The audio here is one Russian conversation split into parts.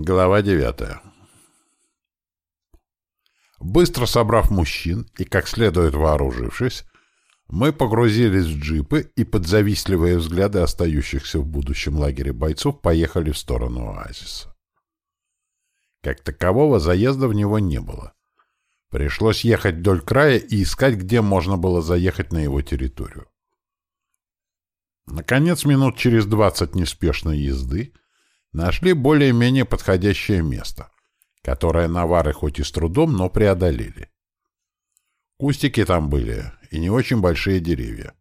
Глава девятая. Быстро собрав мужчин и как следует вооружившись, мы погрузились в джипы и под завистливые взгляды остающихся в будущем лагере бойцов поехали в сторону оазиса. Как такового заезда в него не было. Пришлось ехать вдоль края и искать, где можно было заехать на его территорию. Наконец, минут через двадцать неспешной езды нашли более-менее подходящее место, которое навары хоть и с трудом, но преодолели. Кустики там были, и не очень большие деревья.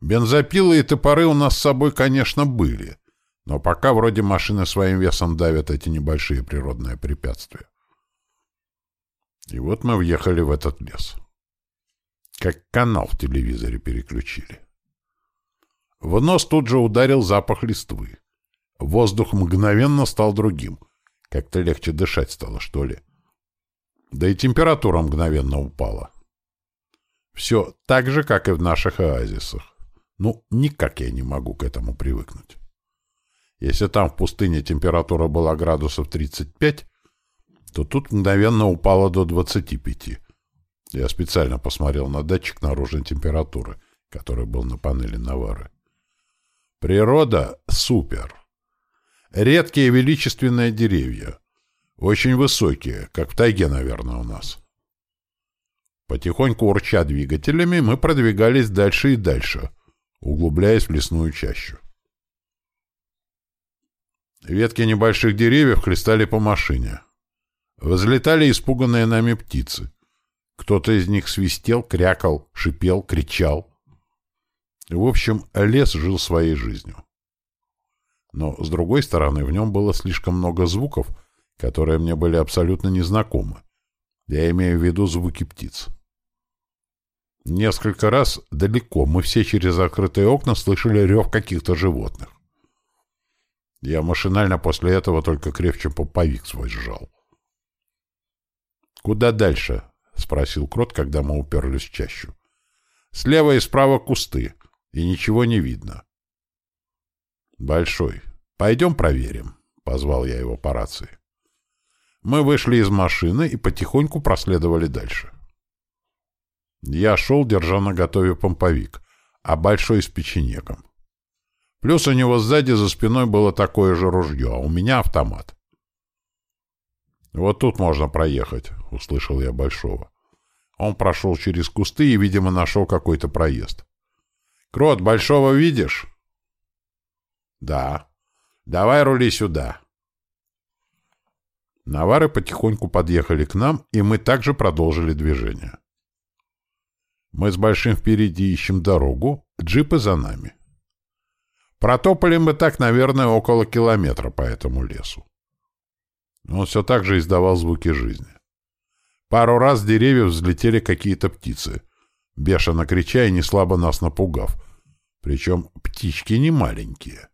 Бензопилы и топоры у нас с собой, конечно, были, но пока вроде машины своим весом давят эти небольшие природные препятствия. И вот мы въехали в этот лес. Как канал в телевизоре переключили. В нос тут же ударил запах листвы. Воздух мгновенно стал другим. Как-то легче дышать стало, что ли. Да и температура мгновенно упала. Все так же, как и в наших оазисах. Ну, никак я не могу к этому привыкнуть. Если там в пустыне температура была градусов 35, то тут мгновенно упала до 25. Я специально посмотрел на датчик наружной температуры, который был на панели Навары. Природа — супер. Редкие величественные деревья. Очень высокие, как в тайге, наверное, у нас. Потихоньку урча двигателями, мы продвигались дальше и дальше, углубляясь в лесную чащу. Ветки небольших деревьев хлестали по машине. Возлетали испуганные нами птицы. Кто-то из них свистел, крякал, шипел, кричал. В общем, лес жил своей жизнью. Но, с другой стороны, в нем было слишком много звуков, которые мне были абсолютно незнакомы. Я имею в виду звуки птиц. Несколько раз далеко мы все через закрытые окна слышали рев каких-то животных. Я машинально после этого только крепче поповик свой сжал. «Куда дальше?» — спросил Крот, когда мы уперлись в чащу. «Слева и справа кусты, и ничего не видно. «Большой, пойдем проверим», — позвал я его по рации. Мы вышли из машины и потихоньку проследовали дальше. Я шел, держа на готове помповик, а Большой с печенеком. Плюс у него сзади за спиной было такое же ружье, а у меня автомат. «Вот тут можно проехать», — услышал я Большого. Он прошел через кусты и, видимо, нашел какой-то проезд. «Крот, Большого видишь?» Да. Давай рули сюда. Навары потихоньку подъехали к нам, и мы также продолжили движение. Мы с Большим впереди ищем дорогу, джипы за нами. Протопали мы так, наверное, около километра по этому лесу. Он все так же издавал звуки жизни. Пару раз с деревьев взлетели какие-то птицы, бешено крича и неслабо нас напугав. Причем птички не маленькие.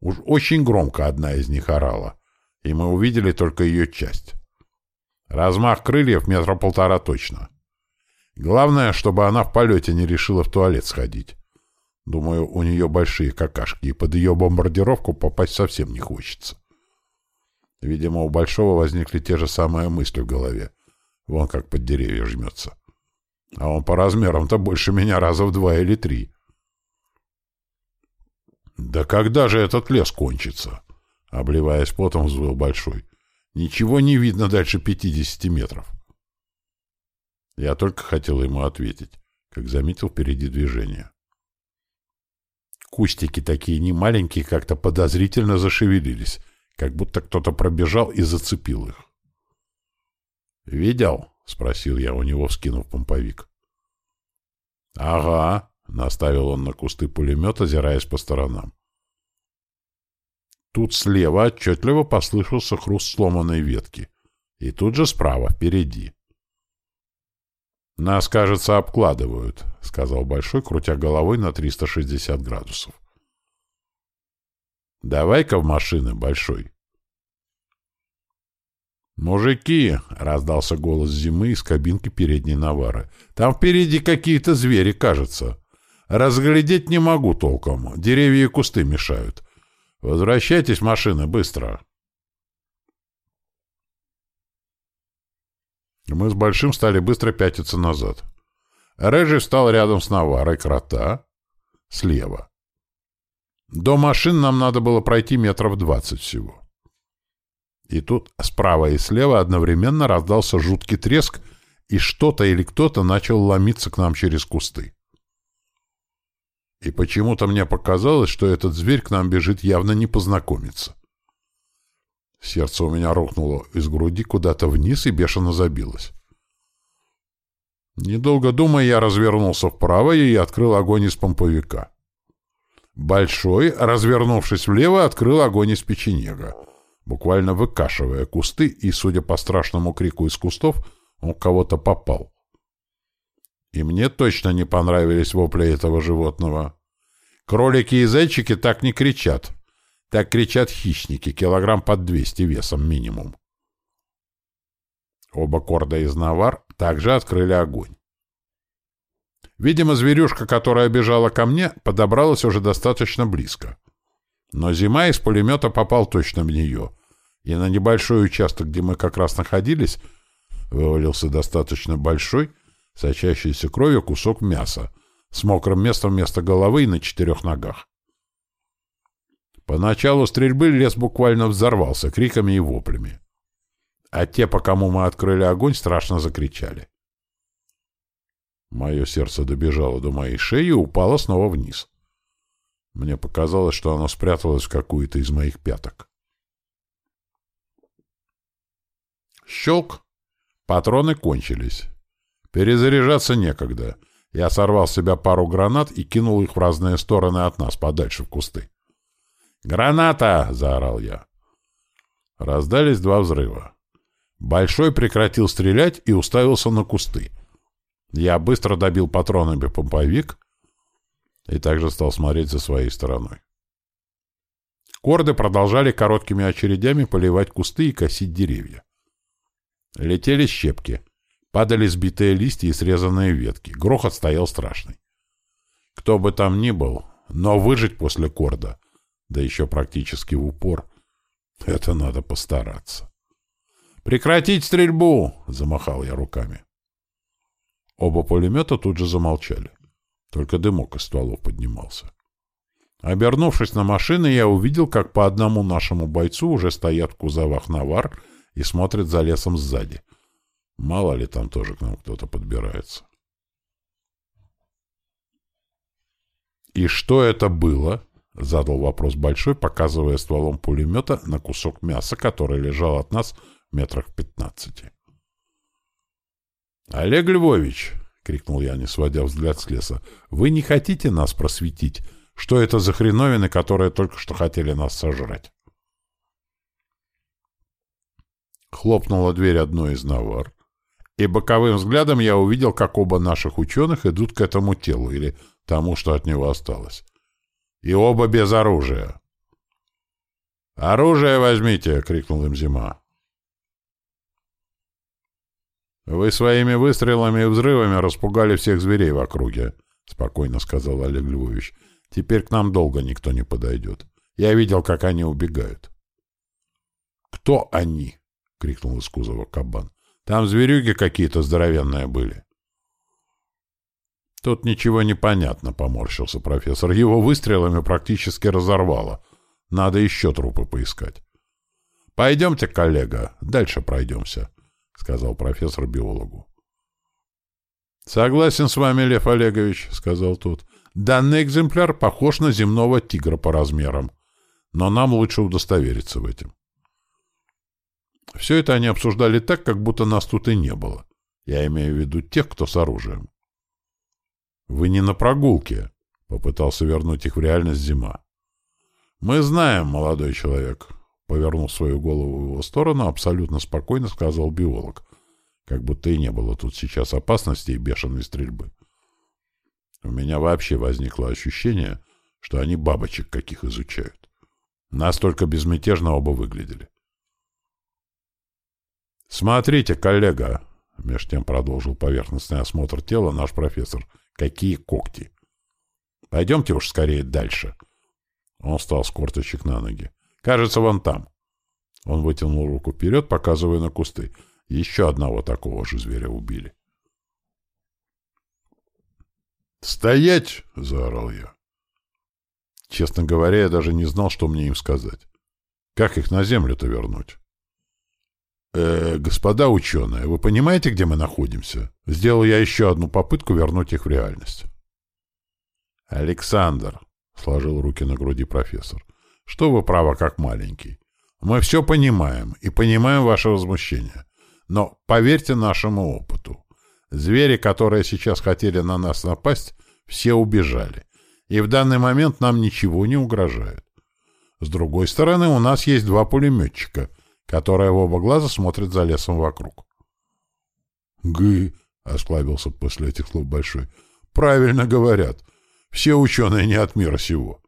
Уж очень громко одна из них орала, и мы увидели только ее часть. Размах крыльев метра полтора точно. Главное, чтобы она в полете не решила в туалет сходить. Думаю, у нее большие какашки, и под ее бомбардировку попасть совсем не хочется. Видимо, у Большого возникли те же самые мысли в голове. Вон как под деревья жмется. А он по размерам-то больше меня раза в два или три. «Да когда же этот лес кончится?» Обливаясь потом, взвыл Большой. «Ничего не видно дальше пятидесяти метров». Я только хотел ему ответить, как заметил впереди движение. Кустики такие немаленькие как-то подозрительно зашевелились, как будто кто-то пробежал и зацепил их. «Видел?» — спросил я у него, вскинув помповик. «Ага», — наставил он на кусты пулемет, озираясь по сторонам. Тут слева отчетливо послышался хруст сломанной ветки. И тут же справа, впереди. «Нас, кажется, обкладывают», — сказал Большой, крутя головой на 360 градусов. «Давай-ка в машины, Большой». «Мужики!» — раздался голос зимы из кабинки передней навары. «Там впереди какие-то звери, кажется. Разглядеть не могу толком. Деревья и кусты мешают. Возвращайтесь, машины, быстро. Мы с Большим стали быстро пятиться назад. Рыжий встал рядом с Наварой, крота, слева. До машин нам надо было пройти метров двадцать всего. И тут справа и слева одновременно раздался жуткий треск, и что-то или кто-то начал ломиться к нам через кусты. И почему-то мне показалось, что этот зверь к нам бежит явно не познакомиться. Сердце у меня рухнуло из груди куда-то вниз и бешено забилось. Недолго думая, я развернулся вправо и открыл огонь из помповика. Большой, развернувшись влево, открыл огонь из печенега, буквально выкашивая кусты, и, судя по страшному крику из кустов, он кого-то попал. И мне точно не понравились вопли этого животного. Кролики и зайчики так не кричат. Так кричат хищники, килограмм под 200 весом минимум. Оба корда из навар также открыли огонь. Видимо, зверюшка, которая бежала ко мне, подобралась уже достаточно близко. Но зима из пулемета попал точно в нее, и на небольшой участок, где мы как раз находились, вывалился достаточно большой, сочащийся кровью кусок мяса, с мокрым местом вместо головы и на четырех ногах. По началу стрельбы лес буквально взорвался криками и воплями. А те, по кому мы открыли огонь, страшно закричали. Мое сердце добежало до моей шеи и упало снова вниз. Мне показалось, что оно спряталось в какую-то из моих пяток. Щелк! Патроны кончились. Перезаряжаться некогда. Я сорвал с себя пару гранат и кинул их в разные стороны от нас, подальше в кусты. «Граната!» — заорал я. Раздались два взрыва. Большой прекратил стрелять и уставился на кусты. Я быстро добил патронами помповик и также стал смотреть за своей стороной. Корды продолжали короткими очередями поливать кусты и косить деревья. Летели щепки. Падали сбитые листья и срезанные ветки. Грохот стоял страшный. Кто бы там ни был, но выжить после корда, да еще практически в упор, это надо постараться. «Прекратить стрельбу!» — замахал я руками. Оба пулемета тут же замолчали. Только дымок из стволов поднимался. Обернувшись на машины, я увидел, как по одному нашему бойцу уже стоят в кузовах навар и смотрят за лесом сзади. Мало ли там тоже к нам кто-то подбирается. «И что это было?» — задал вопрос Большой, показывая стволом пулемета на кусок мяса, который лежал от нас в метрах пятнадцати. «Олег Львович!» — крикнул я, не сводя взгляд с леса. «Вы не хотите нас просветить? Что это за хреновины, которые только что хотели нас сожрать?» Хлопнула дверь одной из навар, и боковым взглядом я увидел, как оба наших ученых идут к этому телу, или тому, что от него осталось. И оба без оружия. «Оружие возьмите!» — крикнул им Зима. «Вы своими выстрелами и взрывами распугали всех зверей в округе», — спокойно сказал Олег Львович. «Теперь к нам долго никто не подойдет. Я видел, как они убегают». «Кто они?» — крикнул из кузова кабан. Там зверюги какие-то здоровенные были. Тут ничего не понятно, поморщился профессор. Его выстрелами практически разорвало. Надо еще трупы поискать. Пойдемте, коллега, дальше пройдемся, сказал профессор биологу. Согласен с вами, Лев Олегович, сказал тот. Данный экземпляр похож на земного тигра по размерам, но нам лучше удостовериться в этом. Все это они обсуждали так, как будто нас тут и не было. Я имею в виду тех, кто с оружием. «Вы не на прогулке», — попытался вернуть их в реальность зима. «Мы знаем, молодой человек», — повернул свою голову в его сторону, абсолютно спокойно сказал биолог, как будто и не было тут сейчас опасности и бешеной стрельбы. У меня вообще возникло ощущение, что они бабочек каких изучают. Настолько безмятежно оба выглядели. «Смотрите, коллега!» — меж тем продолжил поверхностный осмотр тела наш профессор. «Какие когти!» «Пойдемте уж скорее дальше!» Он встал с корточек на ноги. «Кажется, вон там!» Он вытянул руку вперед, показывая на кусты. Еще одного такого же зверя убили. «Стоять!» — заорал я. Честно говоря, я даже не знал, что мне им сказать. Как их на землю-то вернуть? «Э, господа ученые, вы понимаете, где мы находимся?» Сделал я еще одну попытку вернуть их в реальность. «Александр», — сложил руки на груди профессор, — «что вы право как маленький? Мы все понимаем и понимаем ваше возмущение. Но поверьте нашему опыту. Звери, которые сейчас хотели на нас напасть, все убежали. И в данный момент нам ничего не угрожает. С другой стороны, у нас есть два пулеметчика, которые в оба глаза смотрят за лесом вокруг. «Гы!» — осклабился после этих слов Большой. «Правильно говорят. Все ученые не от мира сего».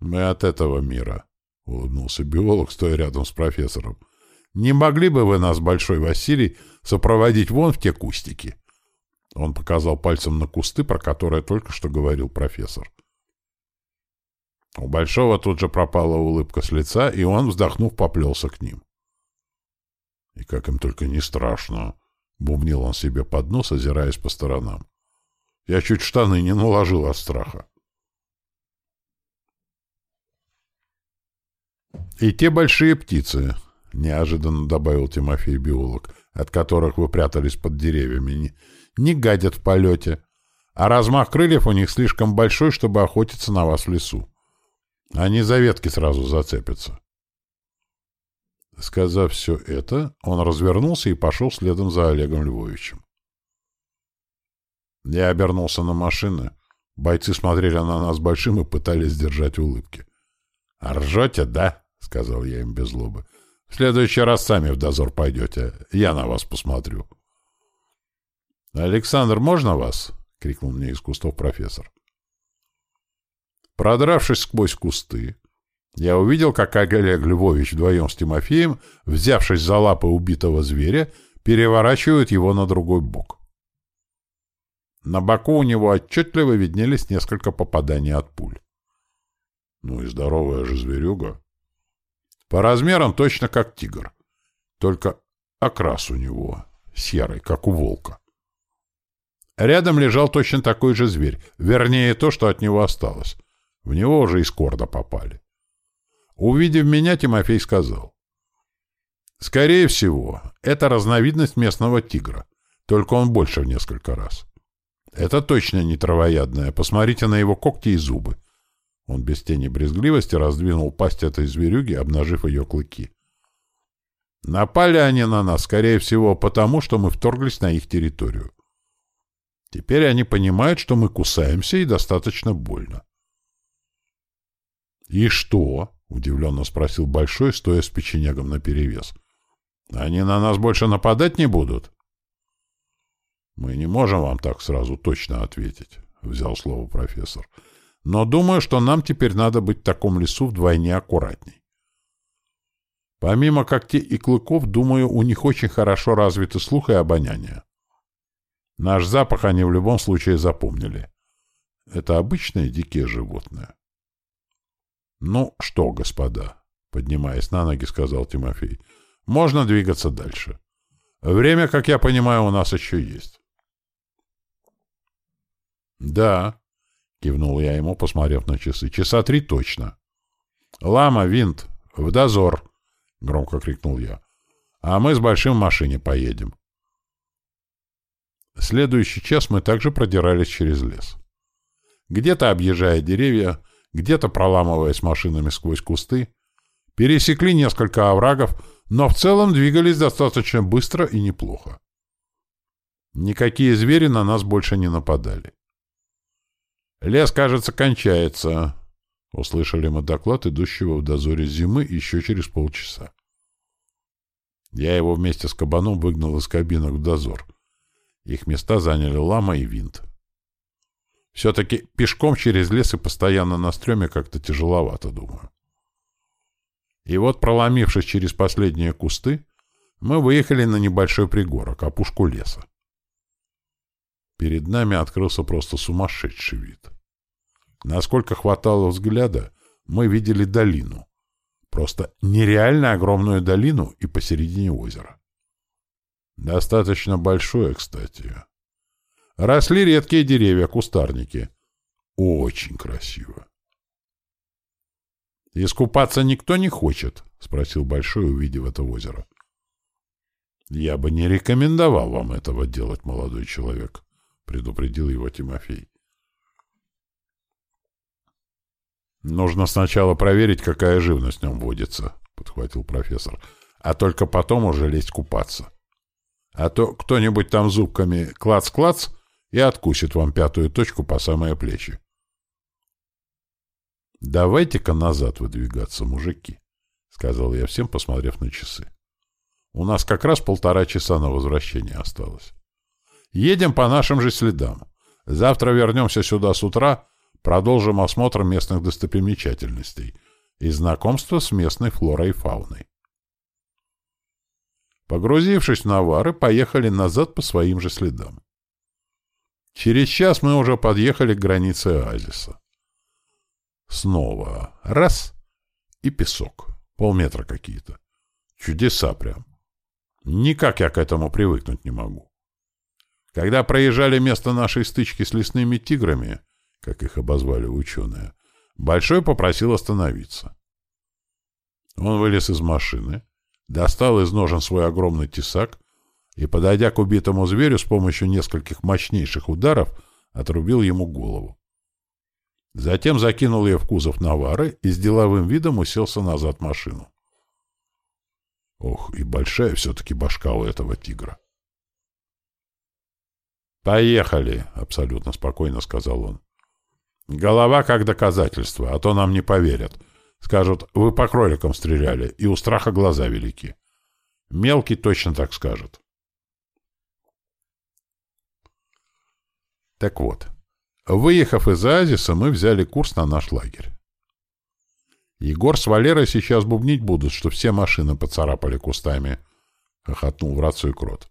«Мы от этого мира», — улыбнулся биолог, стоя рядом с профессором. «Не могли бы вы нас, Большой Василий, сопроводить вон в те кустики?» Он показал пальцем на кусты, про которые только что говорил профессор. У Большого тут же пропала улыбка с лица, и он, вздохнув, поплелся к ним. «И как им только не страшно!» — бубнил он себе под нос, озираясь по сторонам. «Я чуть штаны не наложил от страха». «И те большие птицы», — неожиданно добавил Тимофей биолог, от которых вы прятались под деревьями, не, не гадят в полете, а размах крыльев у них слишком большой, чтобы охотиться на вас в лесу. Они за ветки сразу зацепятся. Сказав все это, он развернулся и пошел следом за Олегом Львовичем. Я обернулся на машины. Бойцы смотрели на нас большим и пытались сдержать улыбки. — Ржете, да? — сказал я им без злобы. — В следующий раз сами в дозор пойдете. Я на вас посмотрю. — Александр, можно вас? — крикнул мне из кустов профессор. Продравшись сквозь кусты, я увидел, как Олег Львович вдвоем с Тимофеем, взявшись за лапы убитого зверя, переворачивают его на другой бок. На боку у него отчетливо виднелись несколько попаданий от пуль. Ну и здоровая же зверюга. По размерам точно как тигр, только окрас у него серый, как у волка. Рядом лежал точно такой же зверь, вернее, то, что от него осталось. В него уже из корда попали. Увидев меня, Тимофей сказал. «Скорее всего, это разновидность местного тигра, только он больше в несколько раз. Это точно не травоядное, посмотрите на его когти и зубы». Он без тени брезгливости раздвинул пасть этой зверюги, обнажив ее клыки. Напали они на нас, скорее всего, потому, что мы вторглись на их территорию. Теперь они понимают, что мы кусаемся и достаточно больно. «И что?» — удивленно спросил Большой, стоя с печенегом наперевес. «Они на нас больше нападать не будут?» «Мы не можем вам так сразу точно ответить», — взял слово профессор. «Но думаю, что нам теперь надо быть в таком лесу вдвойне аккуратней. Помимо когтей и клыков, думаю, у них очень хорошо развиты слух и обоняние. Наш запах они в любом случае запомнили. Это обычные дикие животные. «Ну что, господа?» — поднимаясь на ноги, сказал Тимофей. «Можно двигаться дальше. Время, как я понимаю, у нас еще есть». «Да», — кивнул я ему, посмотрев на часы. «Часа три точно». «Лама, винт, в дозор!» — громко крикнул я. «А мы с большим в машине поедем». Следующий час мы также продирались через лес. Где-то, объезжая деревья, где-то проламываясь машинами сквозь кусты, пересекли несколько оврагов, но в целом двигались достаточно быстро и неплохо. Никакие звери на нас больше не нападали. «Лес, кажется, кончается», — услышали мы доклад идущего в дозоре зимы еще через полчаса. Я его вместе с кабаном выгнал из кабинок в дозор. Их места заняли лама и винт. Все-таки пешком через лес и постоянно на стреме как-то тяжеловато, думаю. И вот, проломившись через последние кусты, мы выехали на небольшой пригорок, опушку леса. Перед нами открылся просто сумасшедший вид. Насколько хватало взгляда, мы видели долину. Просто нереально огромную долину и посередине озера. Достаточно большое, кстати. Росли редкие деревья, кустарники. Очень красиво. «Искупаться никто не хочет?» — спросил Большой, увидев это озеро. «Я бы не рекомендовал вам этого делать, молодой человек», — предупредил его Тимофей. «Нужно сначала проверить, какая живность в нем водится», — подхватил профессор, «а только потом уже лезть купаться. А то кто-нибудь там зубками клац-клац и откусит вам пятую точку по самые плечи». «Давайте-ка назад выдвигаться, мужики», — сказал я всем, посмотрев на часы. «У нас как раз полтора часа на возвращение осталось. Едем по нашим же следам. Завтра вернемся сюда с утра, продолжим осмотр местных достопримечательностей и знакомство с местной флорой и фауной». Погрузившись в навары, поехали назад по своим же следам. Через час мы уже подъехали к границе оазиса. Снова раз — и песок. Полметра какие-то. Чудеса прям. Никак я к этому привыкнуть не могу. Когда проезжали место нашей стычки с лесными тиграми, как их обозвали ученые, Большой попросил остановиться. Он вылез из машины, достал из ножен свой огромный тесак и, подойдя к убитому зверю с помощью нескольких мощнейших ударов, отрубил ему голову. Затем закинул ее в кузов Навары и с деловым видом уселся назад машину. Ох, и большая все-таки башка у этого тигра. «Поехали!» — абсолютно спокойно сказал он. «Голова как доказательство, а то нам не поверят. Скажут, вы по кроликам стреляли, и у страха глаза велики. Мелкий точно так скажет». Так вот, Выехав из Оазиса, мы взяли курс на наш лагерь. Егор с Валерой сейчас бубнить будут, что все машины поцарапали кустами, — хохотнул в рацию Крот.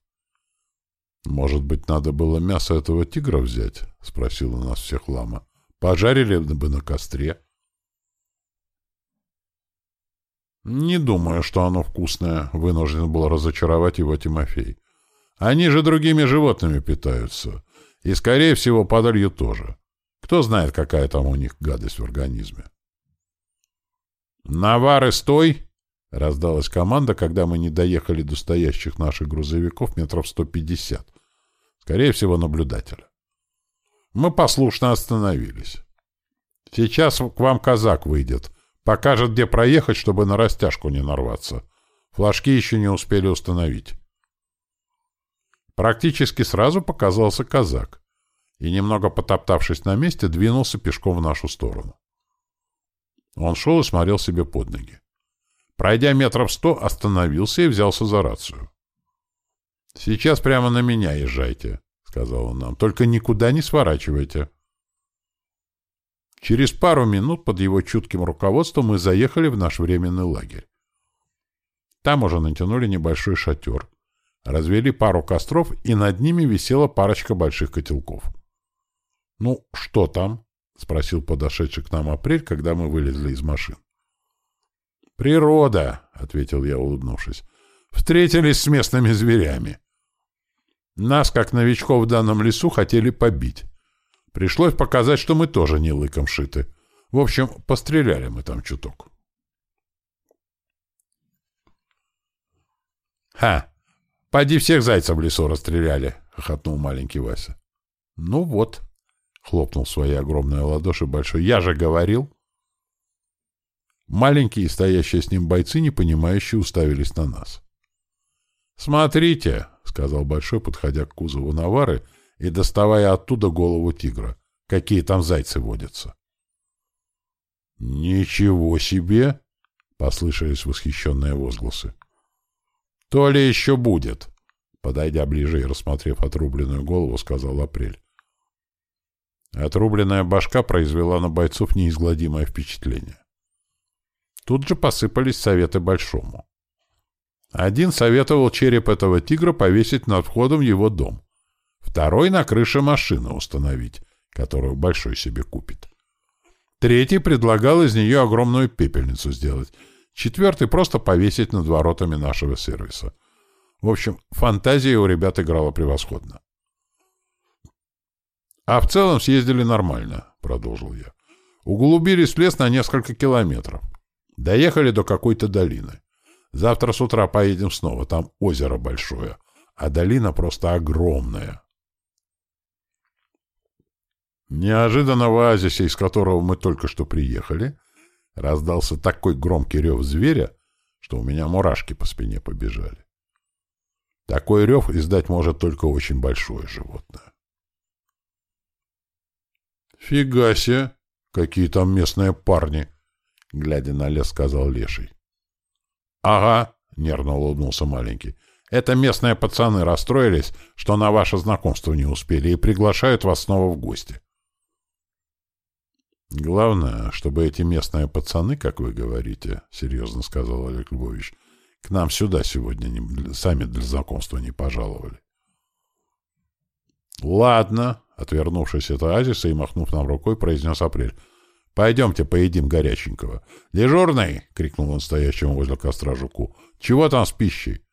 — Может быть, надо было мясо этого тигра взять? — спросил у нас всех лама. — Пожарили бы на костре. — Не думаю, что оно вкусное, — вынужден был разочаровать его Тимофей. — Они же другими животными питаются. И, скорее всего, подолью тоже. Кто знает, какая там у них гадость в организме. «Навары, стой!» — раздалась команда, когда мы не доехали до стоящих наших грузовиков метров 150. Скорее всего, наблюдателя. Мы послушно остановились. «Сейчас к вам казак выйдет. Покажет, где проехать, чтобы на растяжку не нарваться. Флажки еще не успели установить». Практически сразу показался казак и, немного потоптавшись на месте, двинулся пешком в нашу сторону. Он шел и смотрел себе под ноги. Пройдя метров сто, остановился и взялся за рацию. «Сейчас прямо на меня езжайте», — сказал он нам. «Только никуда не сворачивайте». Через пару минут под его чутким руководством мы заехали в наш временный лагерь. Там уже натянули небольшой шатер, развели пару костров, и над ними висела парочка больших котелков. «Ну, что там?» — спросил подошедший к нам Апрель, когда мы вылезли из машин. «Природа», — ответил я, улыбнувшись. «Встретились с местными зверями. Нас, как новичков в данном лесу, хотели побить. Пришлось показать, что мы тоже не лыком шиты. В общем, постреляли мы там чуток». «Ха! Поди всех зайцев в лесу расстреляли!» — хохотнул маленький Вася. «Ну вот», — хлопнул своей огромной ладоши большой, — «я же говорил!» Маленькие, стоящие с ним бойцы, непонимающие, уставились на нас. «Смотрите», — сказал Большой, подходя к кузову Навары и доставая оттуда голову тигра, — «какие там зайцы водятся». «Ничего себе!» — послышались восхищенные возгласы. «То ли еще будет!» Подойдя ближе и рассмотрев отрубленную голову, сказал Апрель. Отрубленная башка произвела на бойцов неизгладимое впечатление. Тут же посыпались советы Большому. Один советовал череп этого тигра повесить над входом его дом. Второй — на крыше машины установить, которую Большой себе купит. Третий предлагал из нее огромную пепельницу сделать — Четвертый — просто повесить над воротами нашего сервиса. В общем, фантазия у ребят играла превосходно. «А в целом съездили нормально», — продолжил я. «Углубились в лес на несколько километров. Доехали до какой-то долины. Завтра с утра поедем снова, там озеро большое, а долина просто огромная». Неожиданно в оазисе, из которого мы только что приехали, раздался такой громкий рев зверя, что у меня мурашки по спине побежали. Такой рев издать может только очень большое животное. «Фига себе! Какие там местные парни!» — глядя на лес, сказал Леший. «Ага!» — нервно улыбнулся маленький. «Это местные пацаны расстроились, что на ваше знакомство не успели, и приглашают вас снова в гости. «Главное, чтобы эти местные пацаны, как вы говорите, — серьезно сказал Олег Львович, — к нам сюда сегодня не, сами для знакомства не пожаловали». «Ладно», — отвернувшись от оазиса и махнув нам рукой, произнес Апрель. «Пойдемте поедим горяченького». «Дежурный!» — крикнул он стоящему возле костра жуку. «Чего там с пищей?»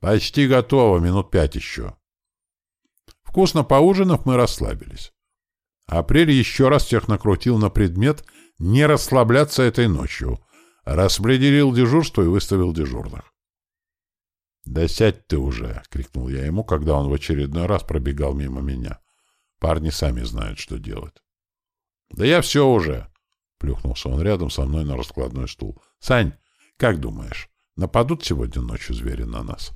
«Почти готово, минут пять еще». Вкусно поужинав, мы расслабились. Апрель еще раз всех накрутил на предмет не расслабляться этой ночью, распределил дежурство и выставил дежурных. «Да сядь ты уже!» — крикнул я ему, когда он в очередной раз пробегал мимо меня. «Парни сами знают, что делать». «Да я все уже!» — плюхнулся он рядом со мной на раскладной стул. «Сань, как думаешь, нападут сегодня ночью звери на нас?»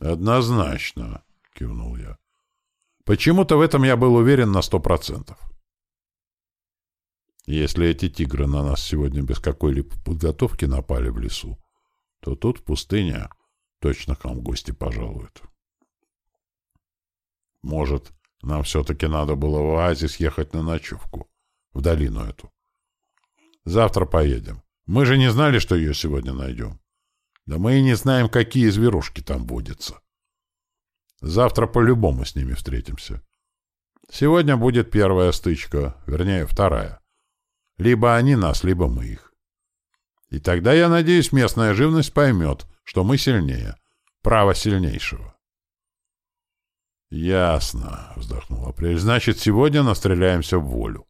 «Однозначно!» — кивнул я. Почему-то в этом я был уверен на сто процентов. Если эти тигры на нас сегодня без какой-либо подготовки напали в лесу, то тут в пустыне точно к нам гости пожалуют. Может, нам все-таки надо было в оазис ехать на ночевку, в долину эту. Завтра поедем. Мы же не знали, что ее сегодня найдем. Да мы и не знаем, какие зверушки там водятся. Завтра по-любому с ними встретимся. Сегодня будет первая стычка, вернее, вторая. Либо они нас, либо мы их. И тогда, я надеюсь, местная живность поймет, что мы сильнее. Право сильнейшего. «Ясно», — вздохнул Апрель. «Значит, сегодня настреляемся в волю».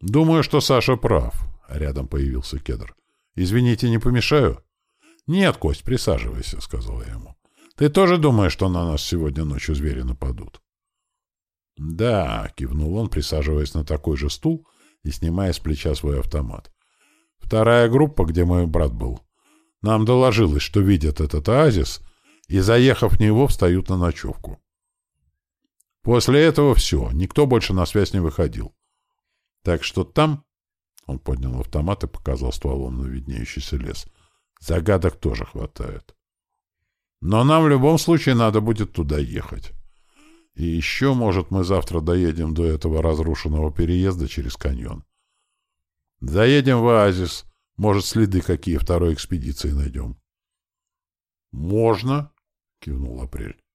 «Думаю, что Саша прав», — рядом появился Кедр. «Извините, не помешаю?» «Нет, Кость, присаживайся», — сказал я ему. Ты тоже думаешь, что на нас сегодня ночью звери нападут? — Да, — кивнул он, присаживаясь на такой же стул и снимая с плеча свой автомат. — Вторая группа, где мой брат был, нам доложилось, что видят этот оазис, и, заехав в него, встают на ночевку. После этого все, никто больше на связь не выходил. Так что там... Он поднял автомат и показал стволом на виднеющийся лес. Загадок тоже хватает. Но нам в любом случае надо будет туда ехать. И еще, может, мы завтра доедем до этого разрушенного переезда через каньон. Заедем в оазис. Может, следы какие второй экспедиции найдем. — Можно, — кивнул Апрель.